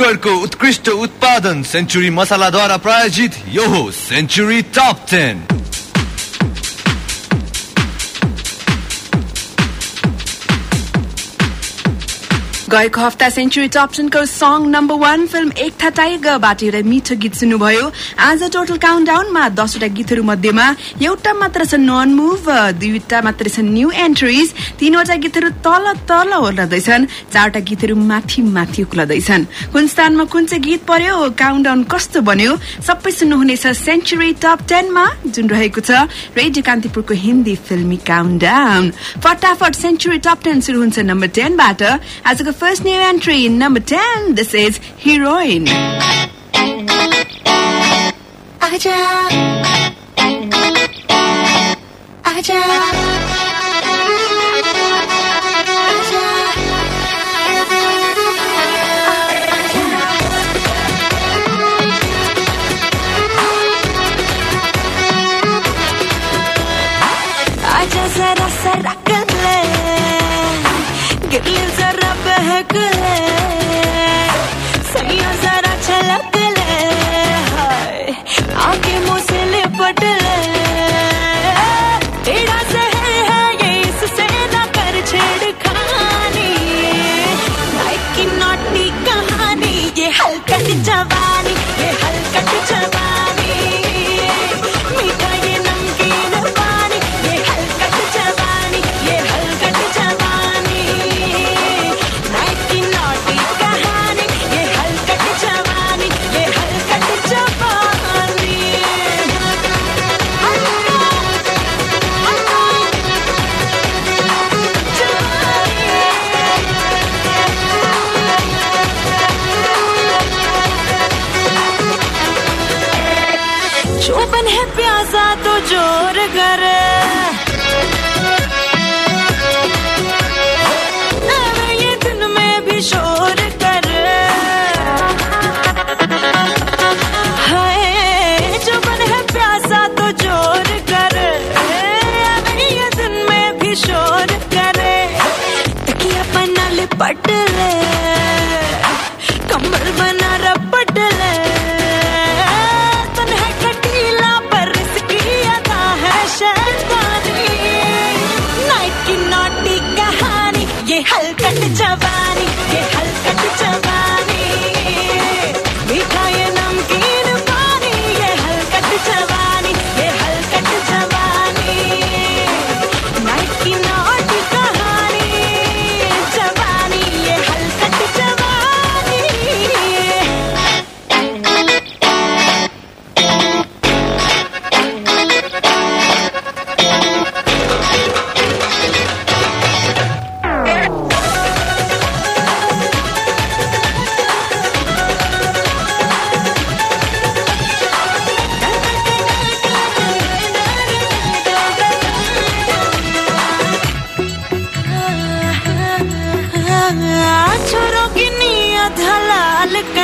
सुगरको उत्कृष्ट उत्पादन सेन्चुरी मसालाद्वारा प्रायोजित यो हो सेन्चुरी टप टेन। गएको हप्ता सेन्चुरी टपटनको सङ नम्बर वान फिल्म एक था टाइगरबाट एउटा मिठो गीत सुन्नुभयो। आज टोटल काउन्ट डाउनमा दसवटा गीतहरू मध्येमा एउटा मात्र छ नन मुभ दुईवटा मात्र छन् न्यू एन्ट्रिज तीनवटा गीतहरू तल तल ओर्लदैछन् चारवटा गीतहरू माथि माथि उक्लदैछन्। कुन स्थानमा कुन चाहिँ गीत पर्यो काउन्ट डाउन कस्तो बन्यो सबै सुन्नुहुनेछ सेन्चुरी टप टेनमा जुन रहेको छ रेडियो कान्तिपुरको हिन्दी फिल्मी काउन्ट डाउन फटाफट सेन्चुरी टप टेन सुरु हुन्छ नम्बर टेनबाट। आजको first new entry, number 10. This is Heroine. Aja. Aja.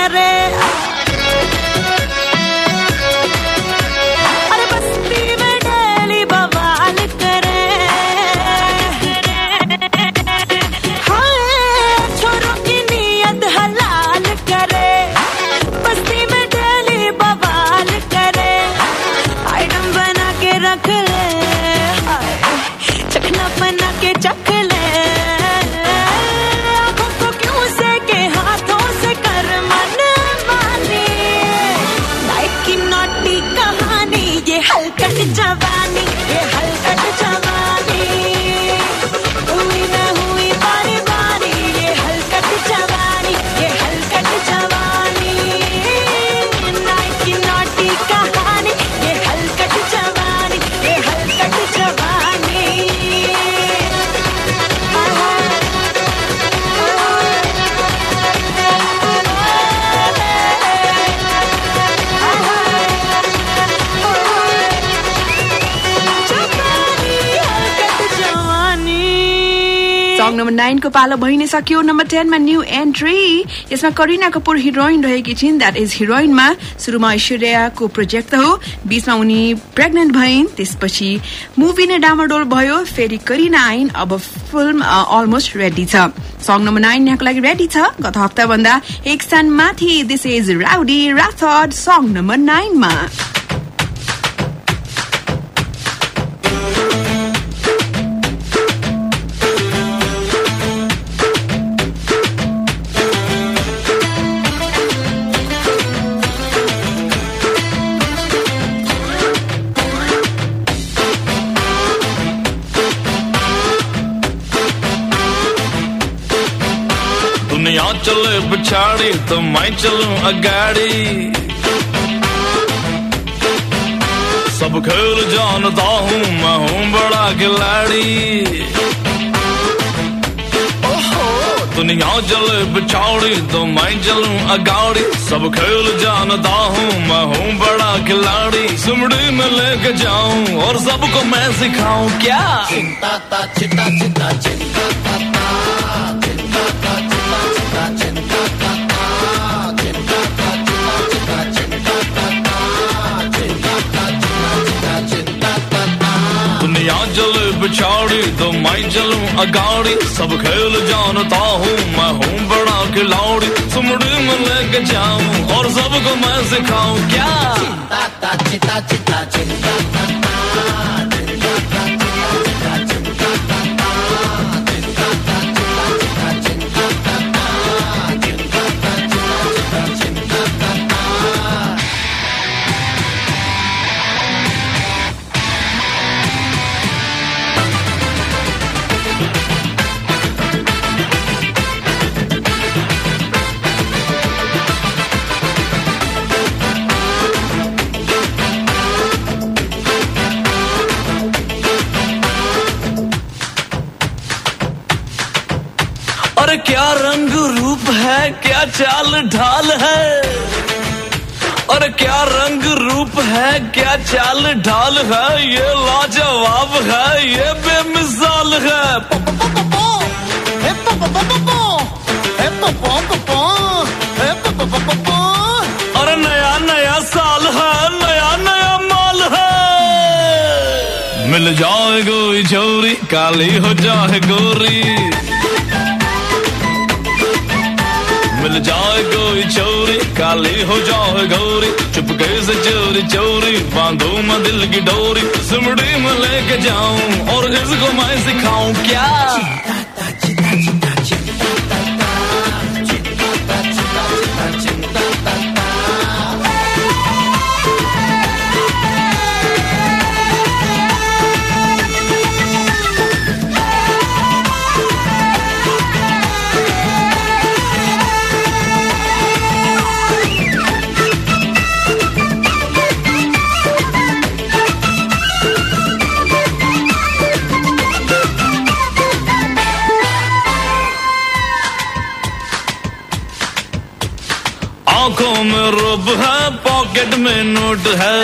i querer. नाइनको पालो भइ नै सक्यो नम्बर टेनमा न्यू एन्ट्री यसमा करिना कपुर हिरोइन रहेकी छिन्। द्याट इज हिरोइनमा सुरुमा ऐश्वर्याको प्रोजेक्ट हो। बीचमा उनी प्रेग्नेन्ट भइन्। त्यसपछि मुभी नै डामाडोल भयो। फेरि करिना आइन्। अब फिल्म अलमोस्ट रेडी छ। सङ नम्बर नाइन यहाँको लागि रेडी छ। गत हप्ता भन्दा एक स्थान माथि। दिस इज राउडी राथड सङ नम्बर नाइनमा पिछाड़ी तो मैं चलूँ अगाड़ी। सब खेल जानता हूँ, मैं हूँ बड़ा खिलाड़ी। दुनिया चले बिछाड़ी तो मैं चलूँ अगाड़ी। सब खेल जानता हूँ, मैं हूँ बड़ा खिलाड़ी। सुमड़ी में लेके जाऊँ, और सबको मैं सिखाऊं, क्या? दुनिया पिछाड़ी तो मैं चलूँ अगाड़ी। सब खेल जानता हूँ, मैं हूँ बड़ा खिलाड़ी। सुमड़ी में लेके जाऊँ और सबको मैं सिखाऊं, क्या? अरे चाल ढाल है और क्या रंग रूप है क्या चाल ढाल है ये लाजवाब है ये बेमिसाल है और नया नया साल है नया नया माल है मिल जाए कोई छोरी काली हो जाए गोरी मिल जाए कोई चोरी, काली हो जाए गौरी चुपके से चोरी चोरी, बांधो मैं दिल की डोरी सिमड़ी में लेके जाऊँ और इसको मैं सिखाऊं क्या? में रुब है पॉकेट में नोट है।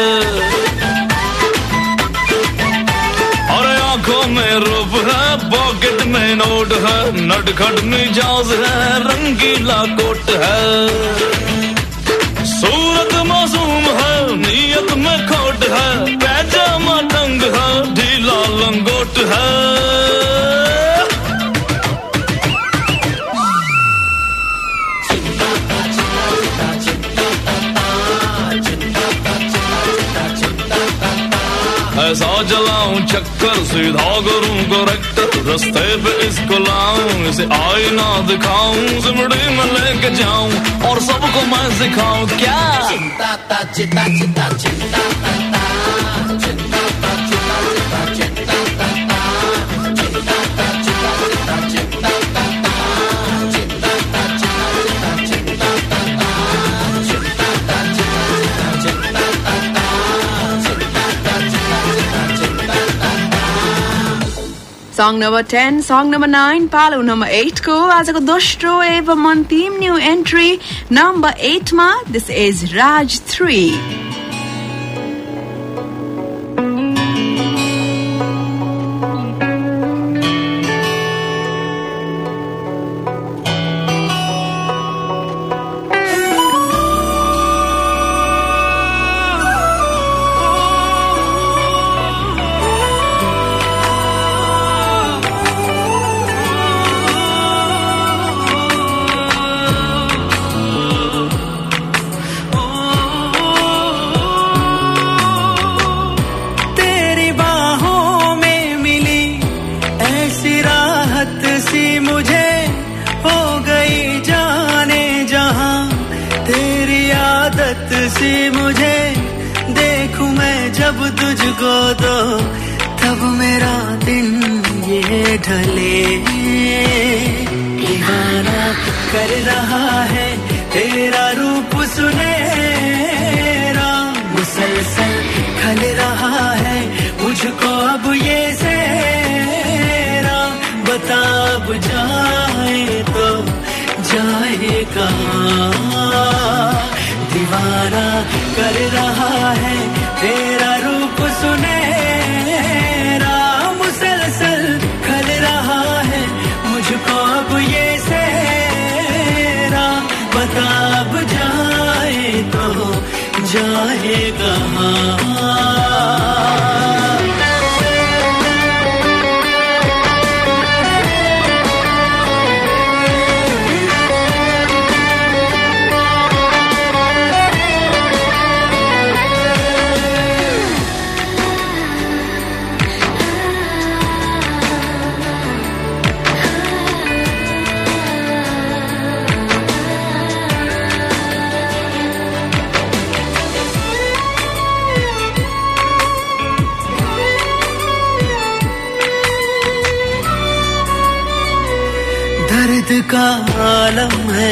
अरे आँखों में रुब है पॉकेट में नोट है। नटखट मिजाज है, रंगीला कोट है। सूरत मासूम है, नीयत में खोट है, पैजामा टंग है, ढीला लंगोट है। जलाऊं चक्कर सीधा करूँ करेक्टर रस्ते पे इसको लाऊं, इसे आईना दिखाऊँ सिमड़ी में लेके जाऊँ, और सबको मैं सिखाऊं। क्या? Song number ten song number nine पालो नम्बर एटको आजको दोस्रो एवं अन्तिम न्यू एन्ट्री नम्बर एटमा दिस इज राज थ्री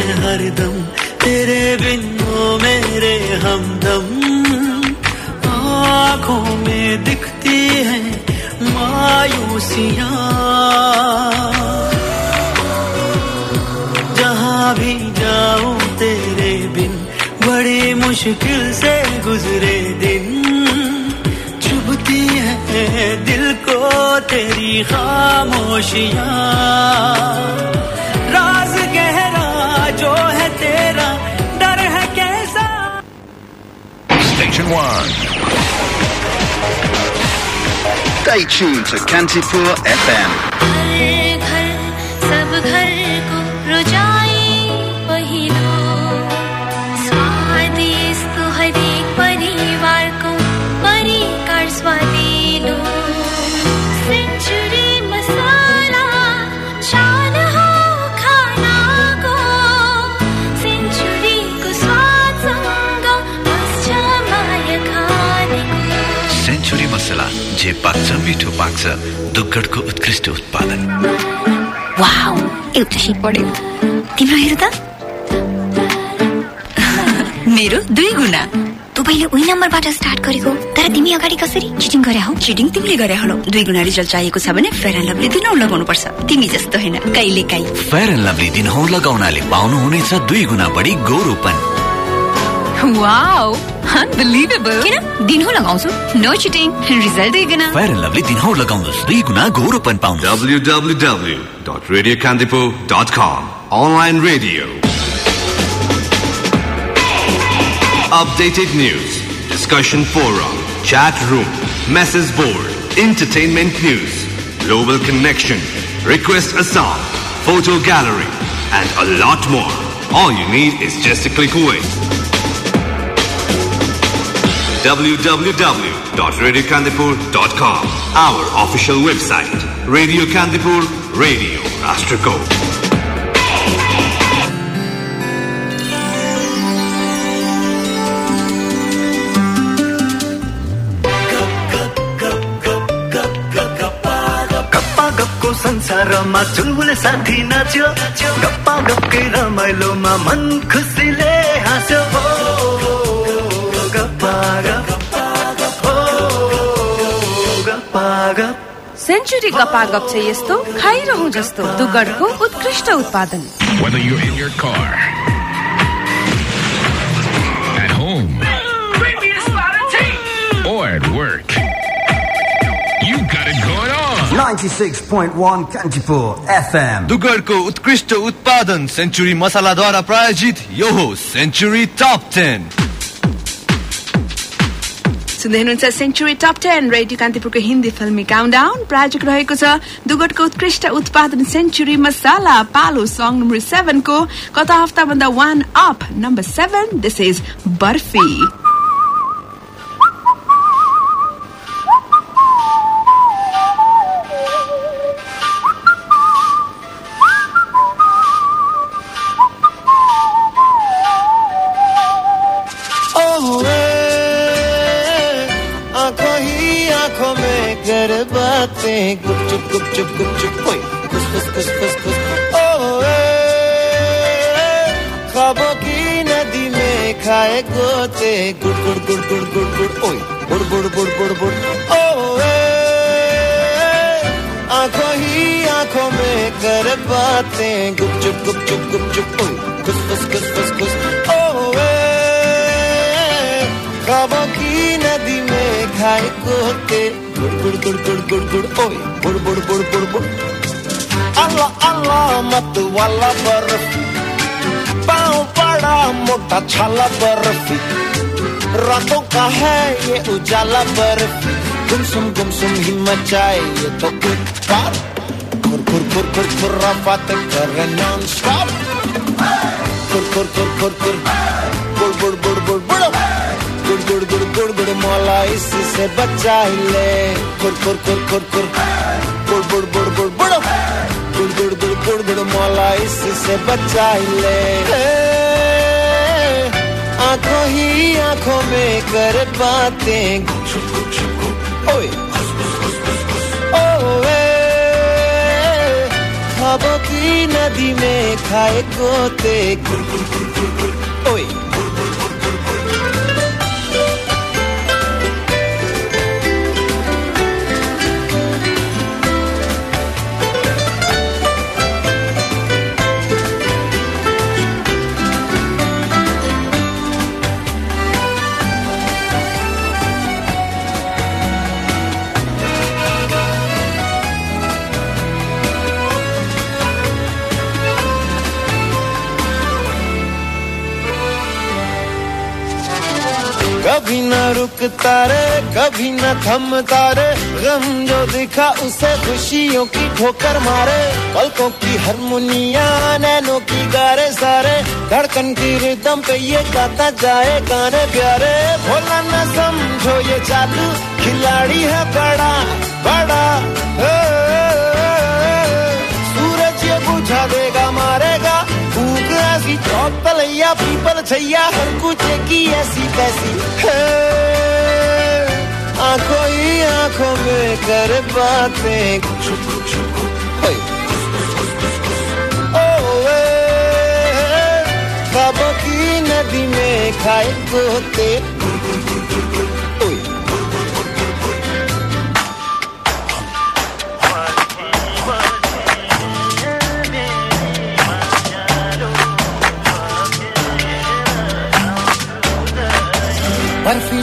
है हरदम तेरे बिन मेरे हमदम। आँखों में दिखती है मायूसियाँ। जहाँ भी जाऊँ तेरे बिन, बड़ी मुश्किल से गुजरे दिन। चुभती है दिल को तेरी खामोशियाँ। Stay tuned to Kantipur FM. पाक्छ मिठो पाक्छ दुग्गडको उत्कृष्ट उत्पादन। वाउ एउटा सिट बढ्यो तिम्रो हेर त। मेरो दुई गुणा। तँ पहिले उही नम्बरबाट स्टार्ट गरेको तर तिमी अगाडि कसरी चिटिङ गरे हौ? चिटिङ तिमीले गरे हौ दुई गुणा रिजल्ट चाहिएको छ भने फेयर एन्ड लभली दिनौ लगाउनु पर्छ तिमी जस्तो होइन। कहिले काहीँ। फेयर एन्ड लभली दिनहुँ लगाउनाले पाउनुहुनेछ दुई गुणा बढी गौरवपन वाउ अनबिलिभेबल किन दिनहुँ लगाउँछु नो चिटिङ रिजल्ट दुई गुणा फेयर एन्ड लभली दिनहुँ लगाउनुहोस् दुई गुणा गौरवपन पाउनु www.radiokandipur.com Online radio. Updated news, discussion forum, chat room, message board, entertainment news, global connection, request a song, photo gallery, and a lot more. All you need is just a click away. www.radiokandipur.com Our official website. Radio Kandipur, Radio Rashtrako. गप्पा संसारमा चुलबुले साथी नाच्यो गप्पा गप्कै रमाइलोमा मन खुसीले हाँस्यो गप century गपागप छ यस्तो खाइरहँ जस्तो दुगडको उत्कृष्ट उत्पादन Whether you're in your car, at home, or at work, you got it going on. 96.1 Kantipur FM. दुगडको उत्कृष्ट उत्पादन सेन्चुरी मसालाद्वारा प्रायोजित यो हो सेन्चुरी टप टेन सुन्दै हुनुहुन्छ सेन्चुरी टप टेन रेडियो कान्तिपुरको हिन्दी फिल्मी काउन्डाउन प्रायोजक रहेको छ दुगटको उत्कृष्ट उत्पादन सेन्चुरी मसाला पालो सङ नम्बर सेभेनको गत हप्ताभन्दा one up number seven this is Barfi. बातें गुपचुप गुपचुप गुपचुप ओए खुस खुस खुस खुस खुस ओए ख्वाबों की नदी में खाए गोते। गुड़ गुड़ गुड़ गुड़ गुड़ गुड़ ओए। बुड़ बुड़ बुड़ बुड़ बुड़। ओए आँखों ही आँखों में कर बातें। गुपचुप गुप चुप ओए। खुस खुस खुस खुस खुस ओए ख्वाबों की नदी में खाए गोते। गुड़ गुड़ गुड़ गुड़ गुड़ गुड़ ओए बुड़ बुड़ बुड़ बुड़ बुड़ अल्लाह अल्लाह मत वाला बर्फ़ी पाँव बड़ा मोटा छाला बर्फ़ी रातों का है ये उजाला बर्फ़ी गुमसुम गुमसुम ही मचाए ये तो उत्पात खुर खुर खुर खुर खुर्रा बातें कर नॉन स्टॉप खुर खुर खुर खुर खुर बुड़ बुड़ बुड़ गुड़ गुड़ गुड़ गुड़ गुड़ मौला इससे बचा ही ले खुर खुर खुर खुर खुर बुड़ बुड़ बुड़ बुड़ बुड़ गुड़ गुड़ गुड़ गुड़ गुड़ मौला इससे बचा ही ले आँखों ही आँखों में कर बातें ओए ओए ख्वाबों की नदी में खाए गोते गुड़ गुड़ गुड़ गुड़ गुड़ ओए कभी न रुकता रे कभी न थमता रे गम जो दिखा उसे खुशियों की ठोकर मारे पलकों की हारमोनिया नैनों की गारे सारे धड़कन की रिदम पे ये गाता जाए गाने प्यारे भोला न समझो ये चालू खिलाड़ी है बड़ा बड़ा सूरज ये बुझा भूख ऐसी चौक तलैया पीपल छैया हर कुछ की ऐसी तैसी आँखों ही आँखों में कर बातें नदी में खाए गोते।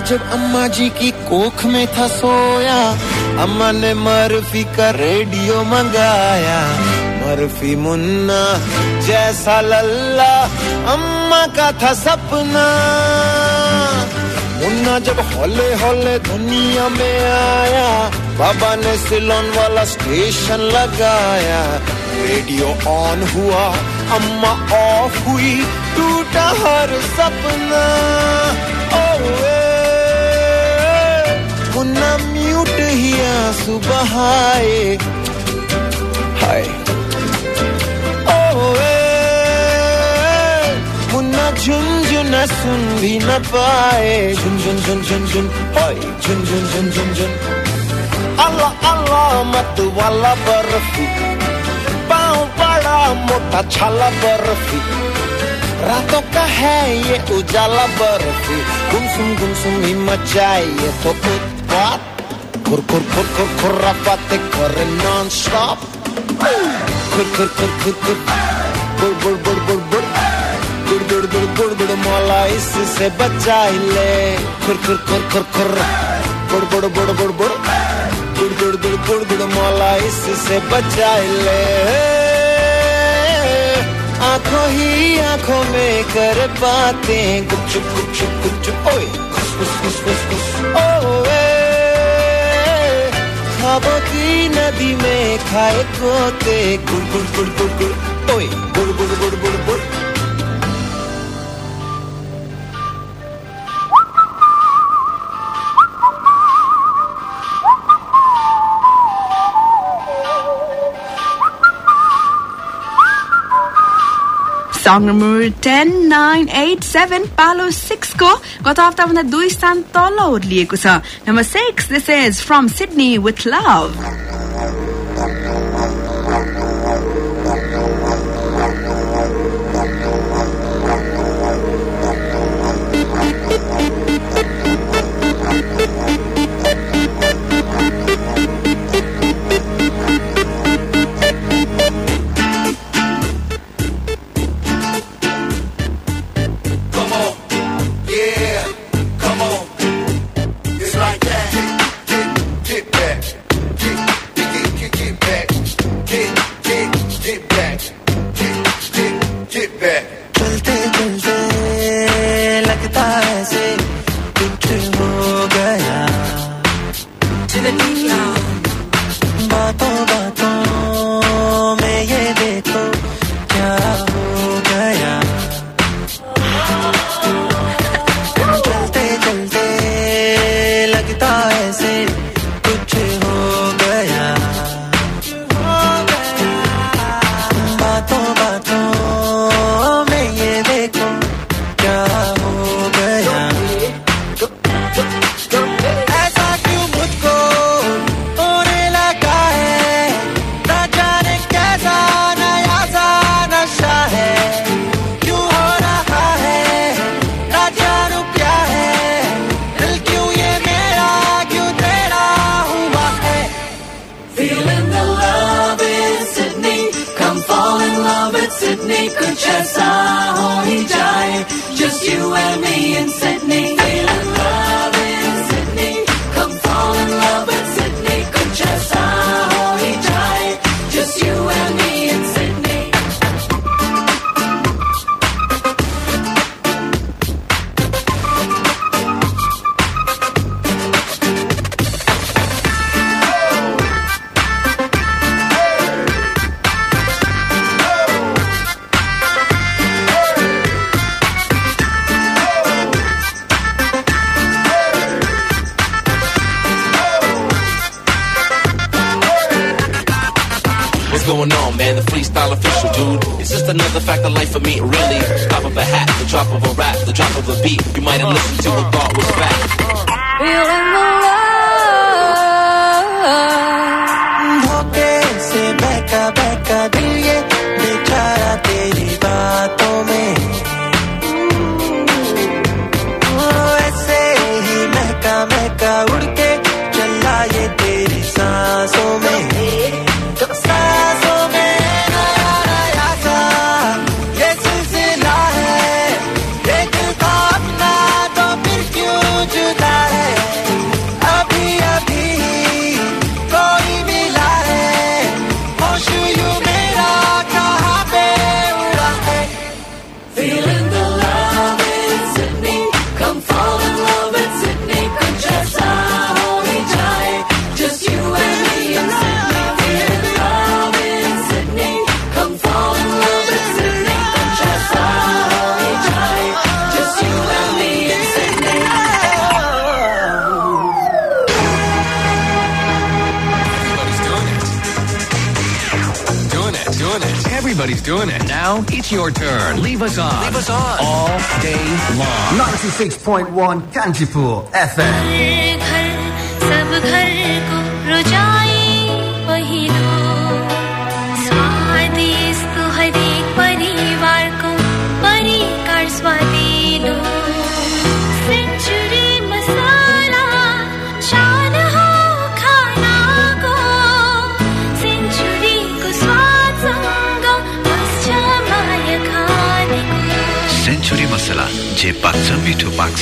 जब अम्मा जी की कोख में था सोया, अम्मा ने मरफी का रेडियो मंगाया। मरफी मुन्ना जैसा लल्ला, अम्मा का था सपना। मुन्ना जब हौले हौले दुनिया में आया, बाबा ने सिलोन वाला स्टेशन लगाया। रेडियो ऑन हुआ, अम्मा ऑफ़ हुई, टूटा हर सपना। ओए मुन्ना म्यूट ही आँसू बहाए। हाय। ओए, मुन्ना झुनझुन सुन भी न पाए। झुन झुन झुन झुन झुन होय। झुन झुन झुन। झुन झुन अल्लाह अल्लाह, मत वाला बर्फ़ी। पाँव बड़ा मोटा, छाला बर्फ़ी। रातों का है ये उजाला बर्फ़ी। गुमसुम गुमसुम ही मचाए ये तो खुर खुर खुर खुर खुर्रा बातें करे नॉन स्टॉप खुर खुर खुर खुर खुर बुड़ बुड़ बुड़ बुड़ बुड़ गुड़ गुड़ गुड़ गुड़ गुड़ मौला इससे बचा ही ले खुर खुर खुर खुर खुर बुड़ बुड़ बुड़ बुड़ बुड़ गुड़ गुड़ गुड़ गुड़ गुड़ मौला इससे बचा ही ले आँखों ही आँखों में कर बातें गुपचुप गुपचुप गुपचुप ओए खुस खुस खुस खुस खुस ओए ख्वाबों की नदी में खाए गोते गुड़ गुड़ गुड़ गुड़ गुड़ ओए गुड़ गुड़ गुड़ गुड़ गुड़ सङ number ten nine eight seven पालो सिक्सको गत हप्ताभन्दा दुई स्थान तल ओर्लिएको छ number six this is from Sydney with love to the beach now. Bato, bato. another fact of life for me, really. Top of a hat, the drop of a rap, the drop of a beat. You might have listened to and thought was fact. Feeling the love. धोखे से बहका बहका दिल ये बेचारा तेरी बातों it's your turn. Leave us on. Leave us on. All day long. 96.1 Kanchipur FM. जे पाक्छ मिठो पाक्छ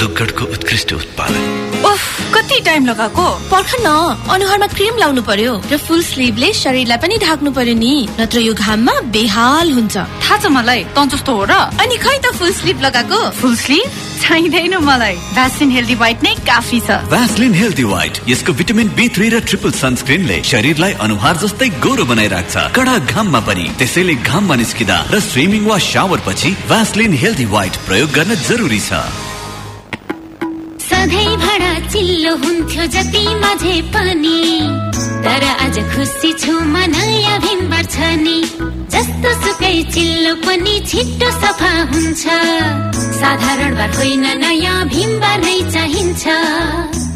दुग्गडको उत्कृष्ट उत्पादन। उफ कति टाइम लगाएको? पर्ख न अनुहारमा क्रिम लाउनु पर्यो। र फुल स्लिभले शरीरलाई पनि ढाक्नु पर्यो नि। नत्र यो घाममा बेहाल हुन्छ। थाहा छ मलाई त जस्तो हो र। अनि खै त फुल स्लिभ लगाएको? फुल स्लिभ चाहिँदैन मलाई। भ्याक्सिन हेल्दी वाइट नै काफी छ। भ्यासलिन हेल्दी व्हाइट यसको भिटामिन बी थ्री र ट्रिपल सनस्क्रिनले शरीरलाई अनुहार जस्तै गोरो बनाइराख्छ। कडा घाममा पनि। त्यसैले घाममा निस्किँदा र स्विमिङ वा शावर पछि भ्यासलिन हेल्दी व्हाइट प्रयोग गर्न जरुरी छ। चिल्लो हुन्थ्यो जति माझे पनि। तर आज खुसी छु म नयाँ भिमबार छ नि। जस्तो सुकै चिल्लो पनि छिट्टो सफा हुन्छ। साधारण बार होइन नयाँ भिम्बार नै चाहिन्छ।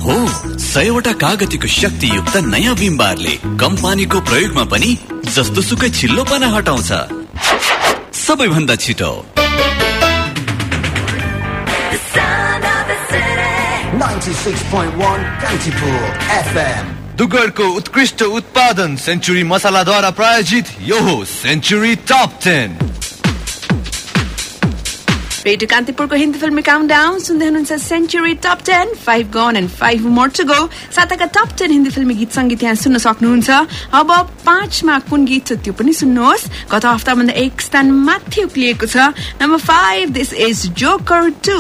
हो सयवटा कागतीको शक्तियुक्त नयाँ नया कम पानीको प्रयोगमा पनि जस्तो सुकै छिल्लो पना हटाउँछ। सबैभन्दा छिटो। डुगरको उत्कृष्ट उत्पादन सेन्चुरी मसालाद्वारा प्रायोजित यो हो सेन्चुरी टप टेन रेडियो कान्तिपुरको हिन्दी फिल्म काउन्टडाउन सुन्दै हुनुहुन्छ century top ten five gone and five more to go साताका top ten Hindi फिल्मी गीत सङ्गीत यहाँ सुन्न सक्नुहुन्छ अब पाँचमा कुन गीत छ त्यो पनि सुन्नुहोस् गत हप्ताभन्दा एक स्थान माथि उक्लिएको छ number five this is Joker two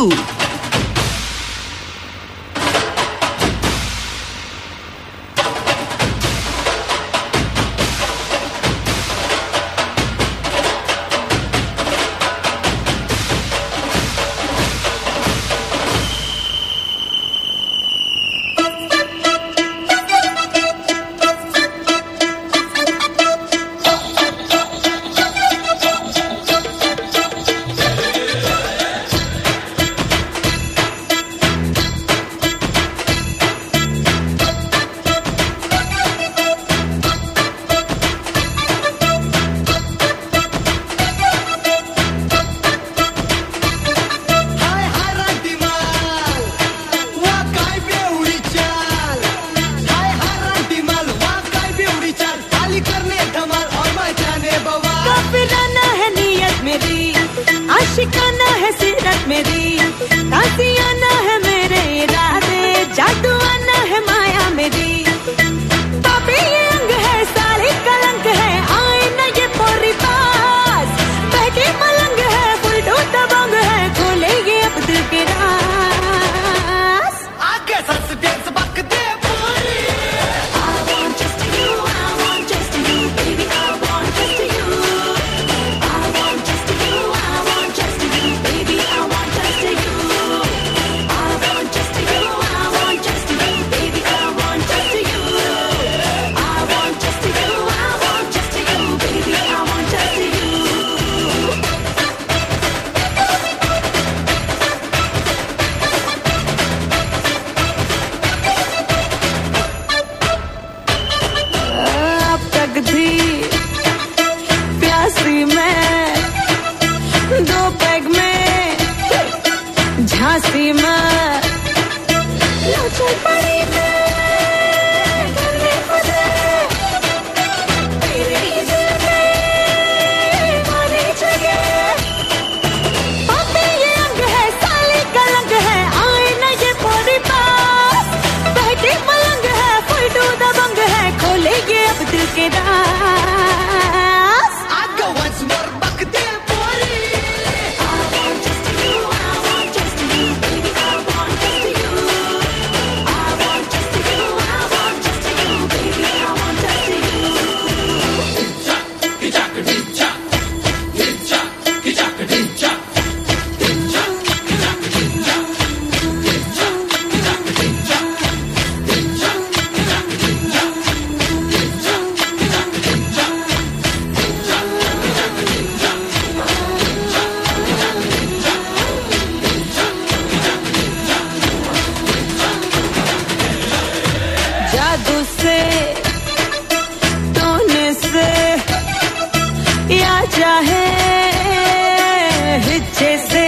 लहजे से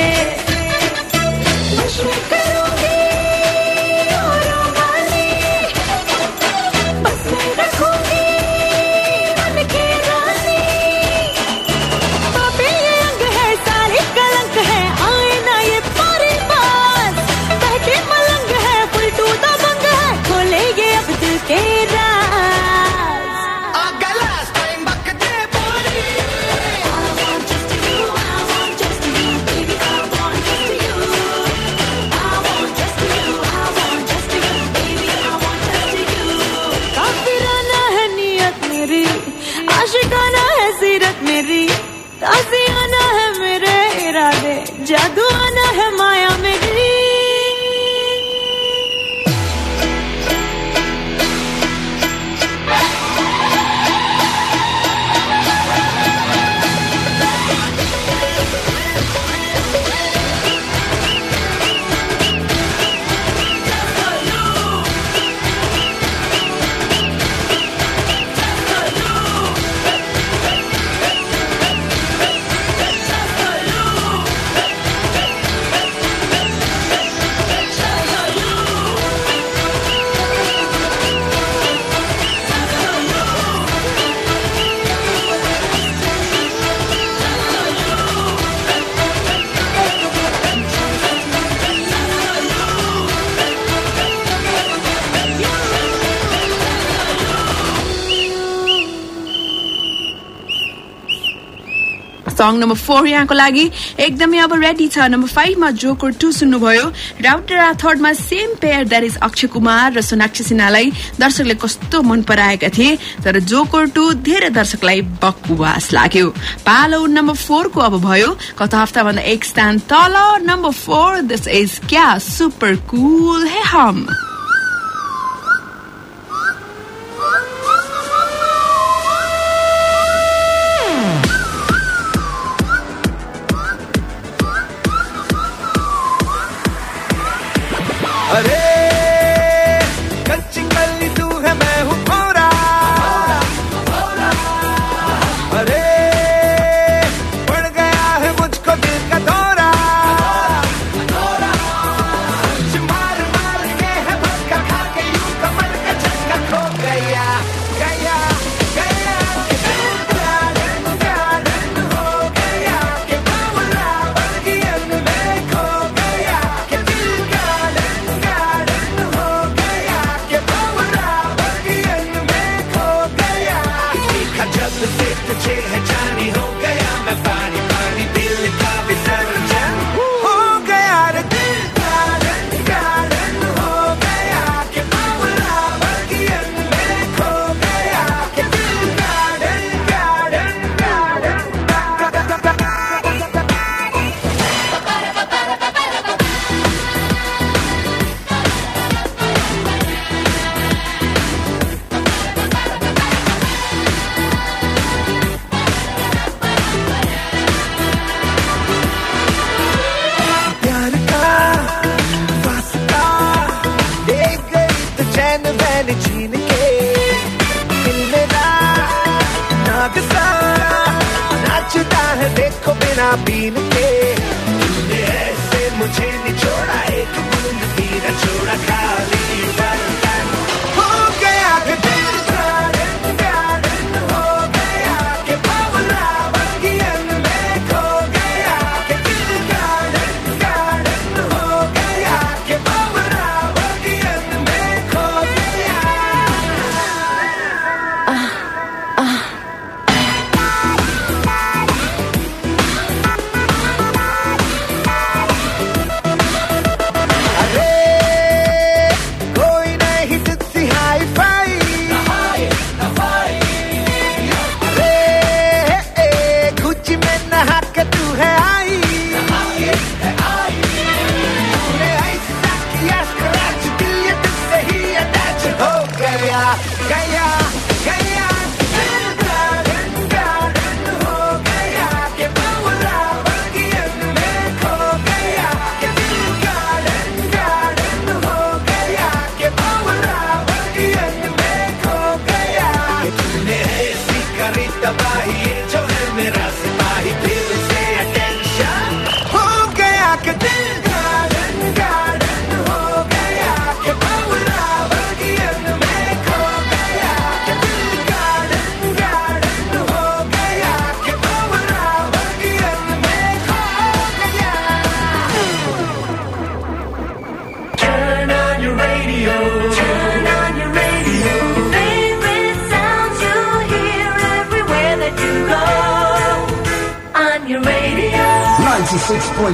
सङ नम्बर फोर यहाँको लागि एकदमै अब रेडी छ। नम्बर फाइभमा जोकर टू सुन्नुभयो। Rowdy राथर्डमा same pair that is Akshay Kumar र सोनाक्षी सिन्हालाई दर्शकले कस्तो मन पराएका थिए तर जोकर टू धेरै दर्शकलाई बकवास लाग्यो। पालो नम्बर फोरको अब भयो। गत हप्ताभन्दा एक स्थान तल। नम्बर फोर दिस इज क्या सुपर कुल हे हम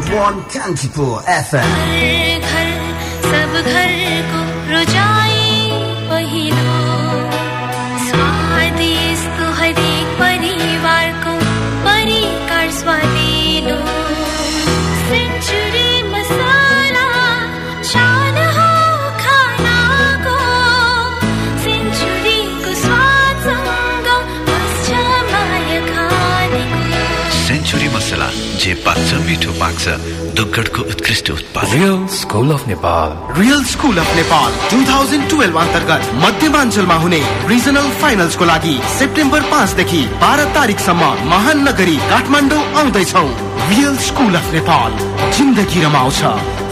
96.1 Kantipur FM. जे पाक्छ मिठो पाक्छ दुग्गडको उत्कृष्ट उत्पादन। Real school of Nepal real school of Nepal two thousand twelve अन्तर्गत मध्यमाञ्चलमा हुने रिजनल फाइनल्सको लागि सेप्टेम्बर पाँचदेखि बाह्र तारिकसम्म महान नगरी काठमाडौँ आउँदैछौ। रियल स्कुल अफ नेपाल जिन्दगी रमाउँछ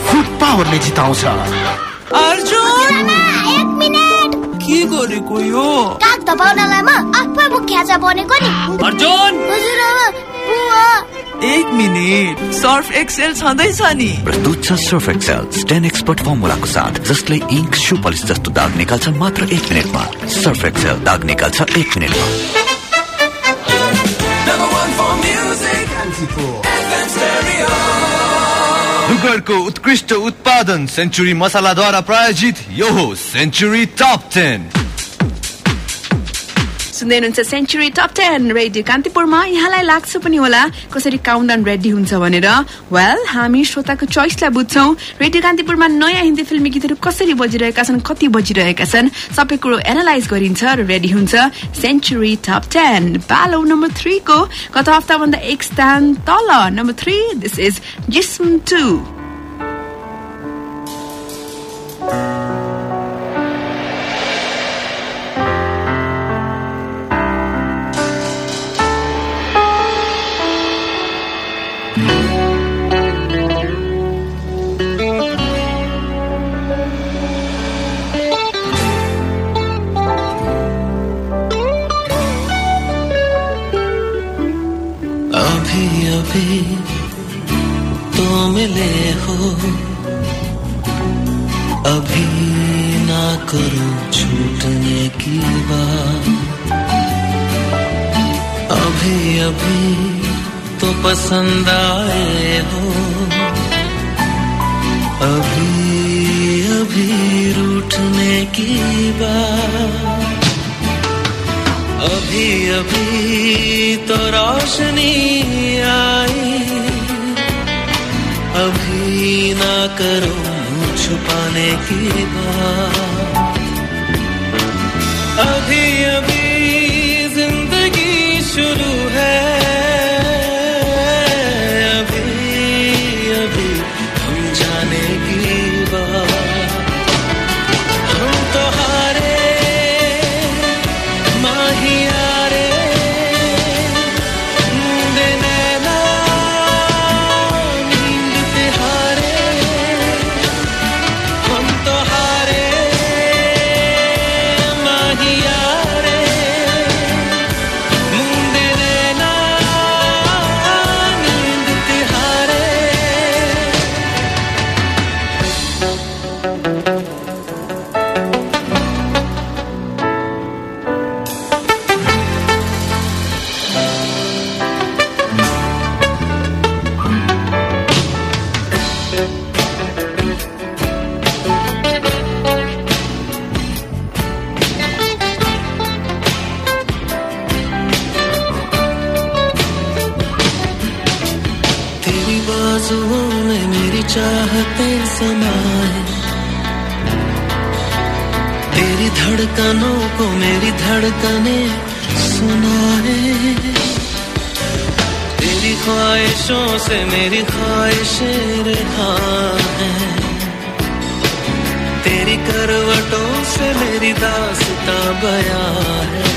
फुड पावरले जिताउँछ। अर्जुन! एक मिनट! के गरेको यो? काग दबाउनलाई म आफै मुख्या बनेको नि। अर्जुन! हजुर मिनट। सर्फ एक्सेल छँदैछ नि। प्रस्तुत छ सर्फ एक्सेल। स्टेन एक्सपर्ट फर्मुलाको साथ जसले इङ्क सु पलिस जस्तो दाग निकाल्छ मात्र एक मिनटमा। सर्फ एक्सेल दाग निकाल्छ एक मिनटमा. डुगरको उत्कृष्ट उत्पादन सेन्चुरी मसालाद्वारा प्रायोजित यो हो सेन्चुरी टप टेन। सुन्दै हुनुहुन्छ सेन्चुरी टप टेन रेडियो कान्तिपुरमा। यहाँलाई लाग्छ पनि होला कसरी काउन्टाउन रेडी हुन्छ भनेर। वेल हामी श्रोताको चोइसलाई बुझ्छौँ। रेडियो कान्तिपुरमा नयाँ हिन्दी फिल्मी गीतहरू कसरी बजिरहेका छन् कति बजिरहेका छन् सबै कुरो एनालाइज गरिन्छ र रेडी हुन्छ सेन्चुरी टप टेन। पालो नम्बर थ्रीको गत हप्ताभन्दा एक स्थान तल। Number three this is Jism two. अभी तो मिले हो। अभी ना करो छूटने की बात। अभी अभी तो पसंद आए हो। अभी अभी रूठने की बात। अभी अभी तो रोशनी आई करो छुपाने की बात। अभी अभी धड़कने सुनाए। तेरी ख्वाहिशों से मेरी ख्वाहिशें रहा है। तेरी करवटों से मेरी दासता बया है।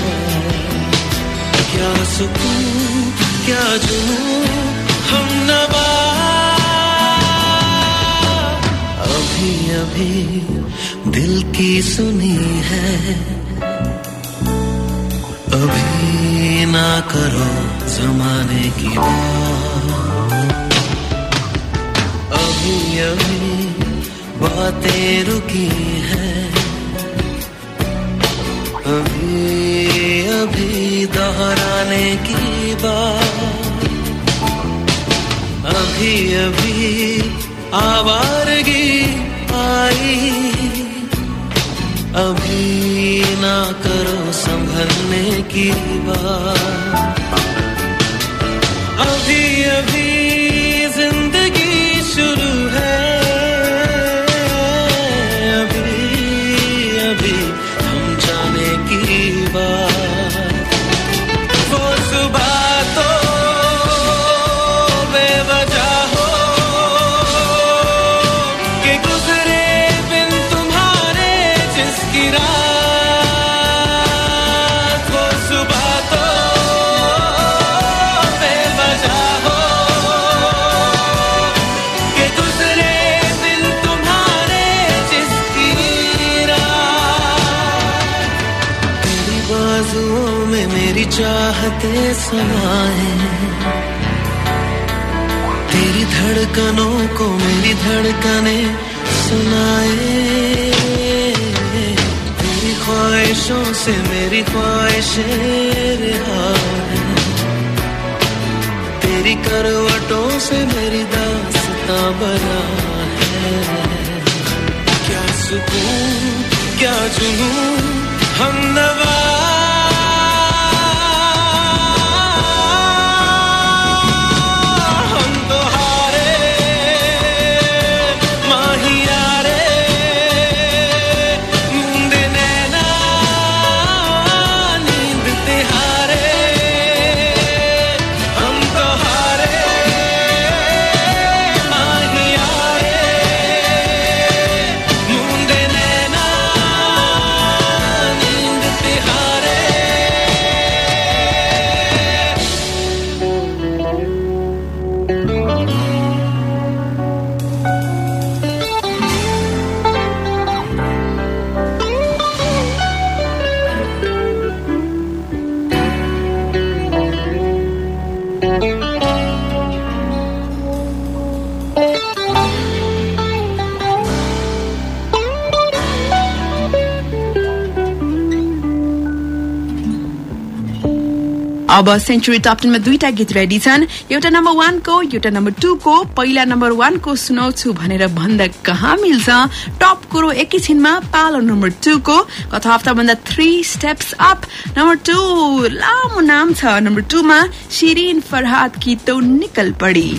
क्या सुकून, क्या जुनून, हम नवा। अभी अभी दिल की सुनी है। ना करो जमाने की बात। अभी अभी बातें रुकी है। अभी अभी दोहराने की बात। अभी अभी आवारगी आई। अभी ना करो संभलने की बात। अभी अभी ज़िंदगी शुरू चाहते समाए। तेरी धड़कनों को मेरी धड़कने सुनाए। तेरी ख्वाहिशों से मेरी ख्वाहिशें तेरी करवटों से मेरी दासता बना है क्या सुकून, क्या जुनून, हम नवा अब सेन्चुरी टप टेनमा दुईटा गीत रेडी छन्। एउटा नम्बर वानको एउटा नम्बर टूको पहिला नम्बर वानको सुनाउँछु भनेर भन्दा कहाँ मिल्छ? टप कुरो एकैछिनमा पालो नम्बर टूको गत हप्ताभन्दा three steps up number two लामो नाम छ। नम्बर टूमा शिरिन फरहाद की तो निकल पड़ी।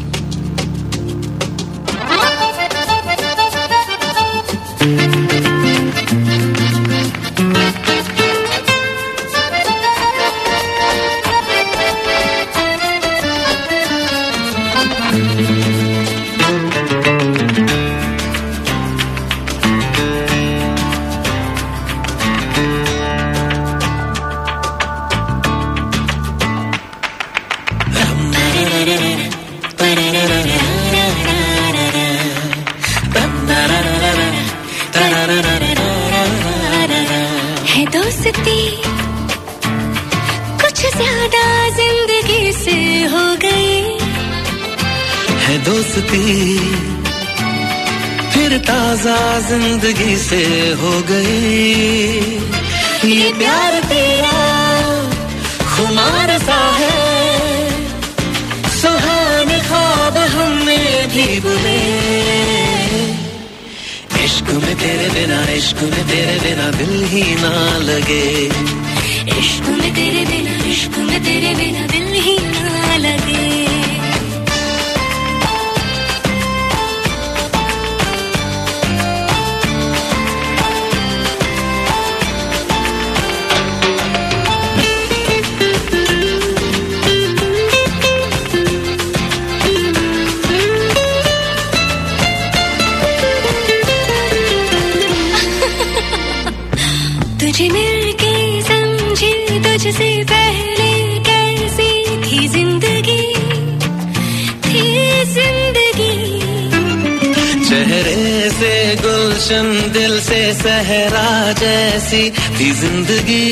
गुलशन दिल से सहरा जैसी थी ज़िंदगी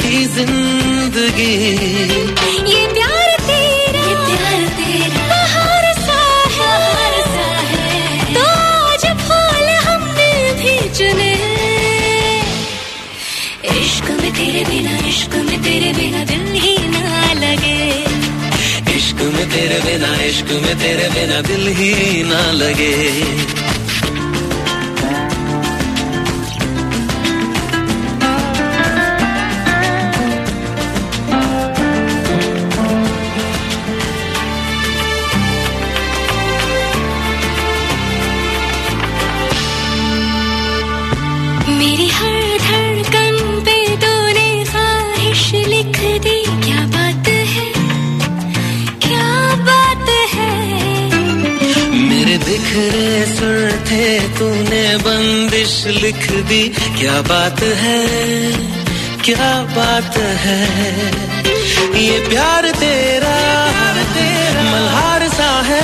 थी ज़िंदगी। ये प्यार तेरा ये प्यार तेरा। बाहर सा है। बाहर सा है। तो आज फूल हमने भी चुने। इश्क में तेरे बिना इश्क में तेरे बिना दिल ही ना लगे। इश्क में तेरे बिना इश्क में तेरे बिना दिल ही ना लगे। लिख दी क्या बात है? क्या बात है? ये प्यार तेरा मल्हार सा है।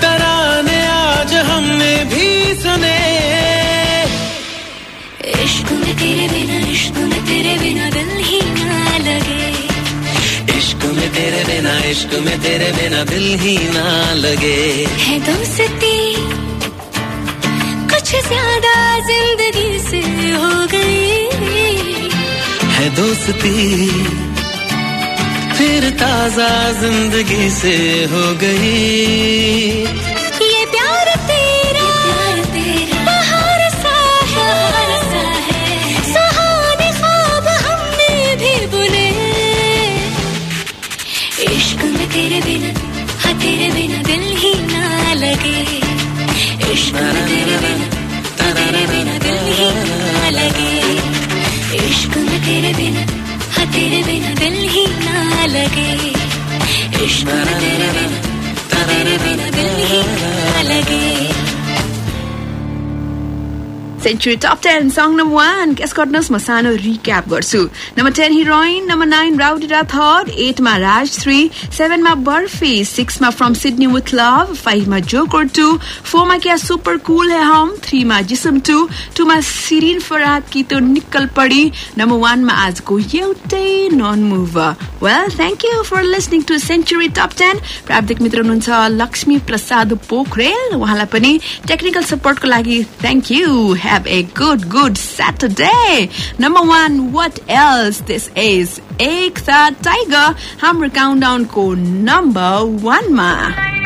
तराने आज हमने भी सुने। इश्क में तेरे बिना इश्क में तेरे बिना दिल ही ना लगे। इश्क में तेरे बिना इश्क में तेरे बिना दिल ही ना लगे। है दोस्ती कुछ ज़्यादा ज़िंदगी से हो गई। है दोस्ती फिर ताज़ा ज़िंदगी से हो गई। लगे। इश्क तेरे बिना तेरे बिना दिल ही ना लगे। Century top ten song number one guess गर्नुहोस् म सानो रिक्याप गर्छु number ten heroine number nine राउडिरा third एटमा राज थ्री सेभेनमा बर्फी सिक्समा फ्रम सिडनी विथ लभ फाइभमा जोकर टू फोरमा क्या सुपर कुल है हम थ्रीमा जिसम टू टूमा सिरिन फराद कि त्यो निक्कल पडी नम्बर वानमा आजको एउटै नन move well thank you for listening to century top ten प्राविधिक मित्र हुनुहुन्छ लक्ष्मी प्रसाद पोखरेल उहाँलाई पनि टेक्निकल सपोर्टको लागि thank you a good, good Saturday. Number one, what else? This is Ake Tiger. Hammer countdown ko number one ma.